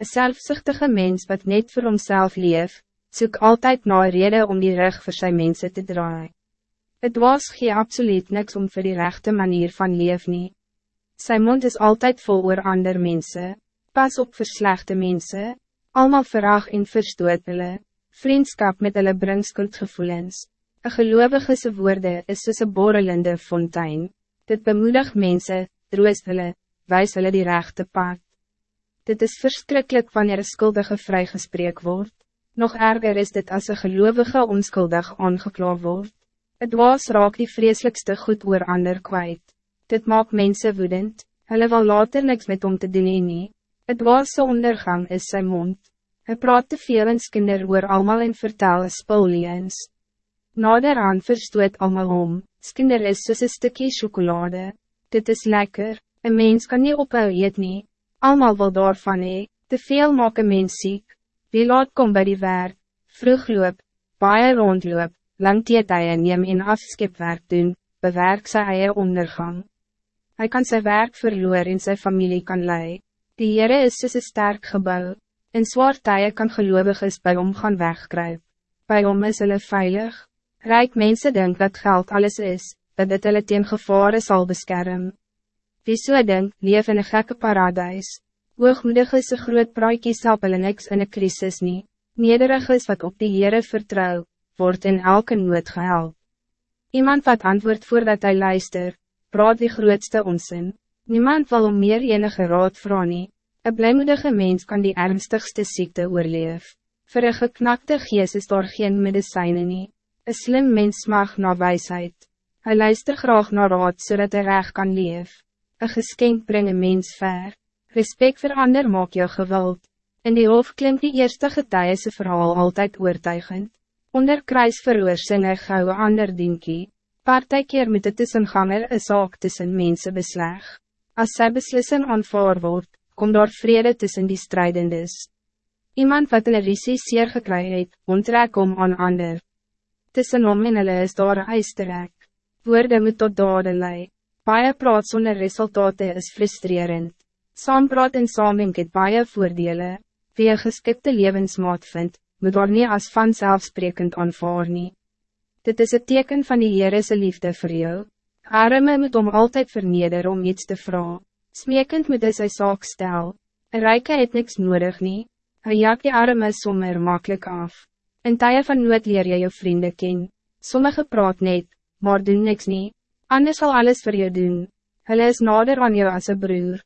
Een zelfzuchtige mens wat net voor homself leef, zoek altijd naar reden om die rug voor zijn mensen te draaien. Het was geen absoluut niks om voor die rechte manier van leef nie. Zijn mond is altijd vol oor ander mensen. Pas op voor slechte mensen. Allemaal verag en verstoot hulle. Vriendskap met hulle bring skuldgevoelens. Een gelovige se woorde is soos een borrelende fontein. Dit bemoedig mensen, troost hulle, wijs hulle die rechte pad. Dit is verschrikkelijk wanneer een skuldige vrygespreek wordt. Nog erger is dit als een gelovige onskuldig aangekla wordt. Het was raak die vreselijkste goed oor ander kwijt. Dit maakt mensen woedend, hulle wil later niks met om te doen nie. Het was ondergang is zijn mond. Hij praat te veel en skinder oor allemaal en vertel spuliens. Naderaan verstoot allemaal om, skinder is soos een stukje chocolade. Dit is lekker, een mens kan niet ophou eet nie. Allemaal wil daarvan hee, te veel maak een mens ziek. Wie laat kom bij die werk, vroeg loop, baie rondloop, lang tietije neem en afskipwerk doen, bewerk sy eie ondergang. Hij kan zijn werk verloor en zijn familie kan lei. Die Heere is soos een sterk gebouw. In zwaar tye kan gelovig is bij hom gaan wegkruip. Bij hom is hulle veilig. Rijk mensen denk dat geld alles is, dat dit hulle teen gevare sal beskerm. Wie so denk, leef in een gekke paradijs. Hoogmoedig is een groot praatje sap hulle niks in een crisis nie. Nederig is wat op die Heere vertrouw, wordt in elke nood gehelp. Iemand wat antwoord voordat hij luister, praat die grootste onzin. Niemand wil om meer enige raad vragen nie. Een blijmoedige mens kan die ernstigste ziekte oorleef. Voor een geknakte geest is daar geen medicijnen nie. Een slim mens mag naar wijsheid. Hij luister graag naar raad zodat hij recht kan leef. Een geschenk brengt een mens ver. Respect voor ander maak jou geweld. In die hoofd klinkt die eerste getuiese verhaal altijd oortuigend. Onder kruis veroorsing hy gauw ander dinkie. Partijkeer met de tussenganger een zaak tussen mensen besleg. Als zij beslissen aanvaar wordt, komt daar vrede tussen die strijdendes. Iemand wat een risie zeer gekry het, onttrek om aan ander. Tussen om en hulle is daar een eisterek. Woorde moet tot dade lei. Baie praat zonder resultate is frustrerend. Saampraat en saamink het baie voordele. Wie een geskikte levensmaat vindt, moet daar nie as vanzelfsprekend aanvaar nie. Dit is het teken van die Heerese liefde voor jou. Arme moet om altijd verneder om iets te vragen. Smekend moet hy sy saak stel. Een rijke het niks nodig nie. Hy jaak die arme sommer makkelijk af. In tye van nood leer jy jou vrienden ken. Sommige praat net, maar doen niks nie. Anders zal alles voor jou doen. Hulle is nader aan jou als een broer.